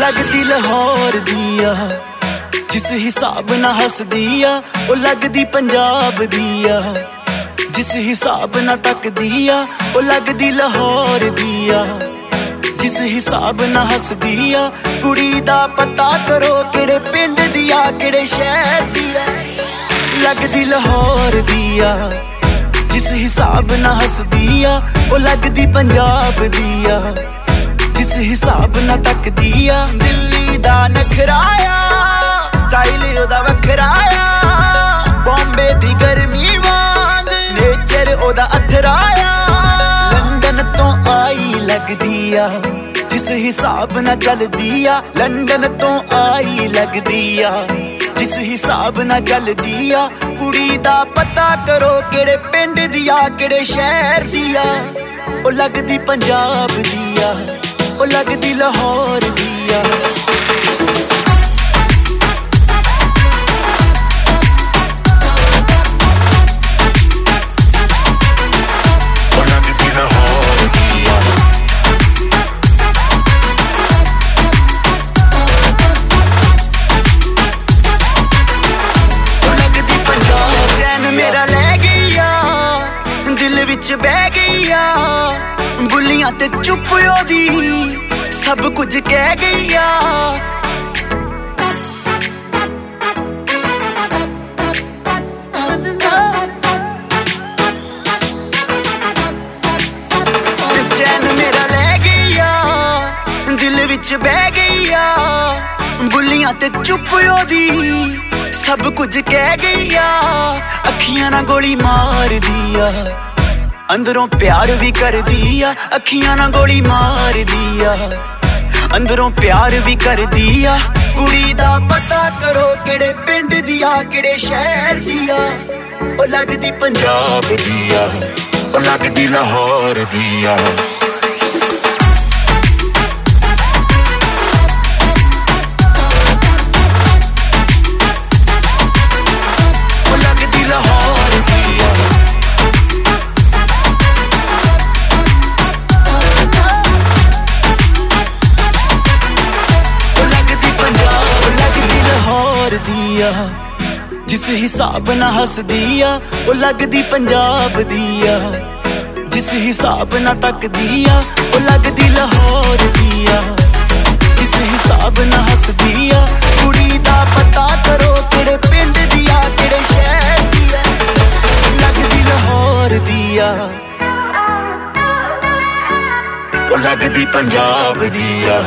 ਲਾਹੌਰ ਦੀ ਆ ਜਿਸ ਹਿਸਾਬ ਨਾਲ ਹੱਸਦੀ ਆ, ਉਹ ਲੱਗਦੀ ਪੰਜਾਬ ਦੀ ਆ ਜਿਸ ਹਿਸਾਬ ਨਾਲ ਤੱਕਦੀ ਆ, ਉਹ ਲੱਗਦੀ ਲਾਹੌਰ ਦੀ ਆ ਜਿਸ ਹਿਸਾਬ ਨਾਲ ਹੱਸਦੀ ਆ, ਕੁੜੀ ਦਾ ਪਤਾ ਕਰੋ ਕਿਹੜੇ ਪਿੰਡ ਦੀ ਆ ਕਿਹੜੇ ਸ਼ਹਿਰ ਦੀ ਆ ਲੱਗਦੀ ਲਾਹੌਰ ਦੀ ਆ ਜਿਸ ਹਿਸਾਬ ਨਾਲ ਹੱਸਦੀ ਆ, ਉਹ ਲੱਗਦੀ ਪੰਜਾਬ ਦੀ ਆ ਹਿਸਾਬ ਨਾਲ ਤੱਕਦੀ ਆ। ਦਿੱਲੀ ਦਾ ਨਖਰਾਇਆ ਸਟਾਈਲ ਉਹਦਾ ਵੱਖਰਾਇਆ ਬੰਬੇ ਦੀ ਗਰਮੀ ਵਾਂਗ ਨੇਚਰ ਉਹਦਾ ਅਥਰਾਇਆ ਲੰਡਨ ਤੋਂ ਆਈ ਲੱਗਦੀ ਆ, ਜਿਸ ਹਿਸਾਬ ਨਾਲ ਚੱਲਦੀ ਆ। ਲੰਡਨ ਤੋਂ ਆਈ ਲੱਗਦੀ ਆ, ਜਿਸ ਹਿਸਾਬ ਨਾਲ ਚੱਲਦੀ ਆ। ਕੁੜੀ ਦਾ ਪਤਾ ਕਰੋ ਕਿਹੜੇ ਪਿੰਡ ਦੀ ਆ, ਕਿਹੜੇ ਸ਼ਹਿਰ ਦੀ ਆ। ਉਹ ਲੱਗਦੀ ਪੰਜਾਬ ਦੀ ਆ। ਉਹ ਲੱਗਦੀ ਲਾਹੌਰ ਦੀ ਆ ਵਿੱਚ ਬਹਿ ਗਈ ਆ ਬੁੱਲੀਆਂ ਤੇ ਚੁੱਪ ਉਹਦੀ। ਸਭ ਕੁਝ ਕਹਿ ਗਈ ਆ ਆ ਦਿਲ ਵਿੱਚ ਬਹਿ ਗਈ ਆ ਬੁੱਲੀਆਂ ਤੇ ਚੁੱਪ ਉਹਦੀ। ਸਭ ਕੁਝ ਕਹਿ ਗਈ ਆ ਅੱਖੀਆਂ ਨਾਲ ਗੋਲੀ ਮਾਰਦੀ ਆ। ਅੰਦਰੋਂ ਪਿਆਰ ਵੀ ਕਰਦੀ ਆ, ਅੱਖੀਆਂ ਨਾਲ ਗੋਲੀ ਮਾਰਦੀ ਆ। ਅੰਦਰੋਂ ਪਿਆਰ ਵੀ ਕਰਦੀ ਆ, ਕੁੜੀ ਦਾ ਪਤਾ ਕਰੋ ਕਿਹੜੇ ਪਿੰਡ ਦੀ ਆ, ਕਿਹੜੇ ਸ਼ਹਿਰ ਦੀ ਆ। ਉਹ ਲੱਗਦੀ ਪੰਜਾਬ ਦੀ ਆ, ਉਹ ਲੱਗਦੀ ਲਾਹੌਰ ਦੀ ਆ। ਦੀ ਆ, ਜਿਸ ਹਿਸਾਬ ਨਾਲ ਹੱਸਦੀ ਆ, ਉਹ ਲੱਗਦੀ ਪੰਜਾਬ ਦੀ ਆ। ਜਿਸ ਹਿਸਾਬ ਨਾਲ ਤੱਕਦੀ ਆ, ਉਹ ਲੱਗਦੀ ਲਾਹੌਰ ਦੀ ਆ। ਜਿਸ ਹਿਸਾਬ ਨਾਲ ਹੱਸਦੀ ਆ, ਕੁੜੀ ਦਾ ਪਤਾ ਕਰੋ ਕਿਹੜੇ ਪਿੰਡ ਦੀ ਆ, ਕਿਹੜੇ ਸ਼ਹਿਰ ਦੀ ਆ। ਲੱਗਦੀ ਲਾਹੌਰ ਦੀ ਆ। ਉਹ ਲੱਗਦੀ ਪੰਜਾਬ ਦੀ ਆ।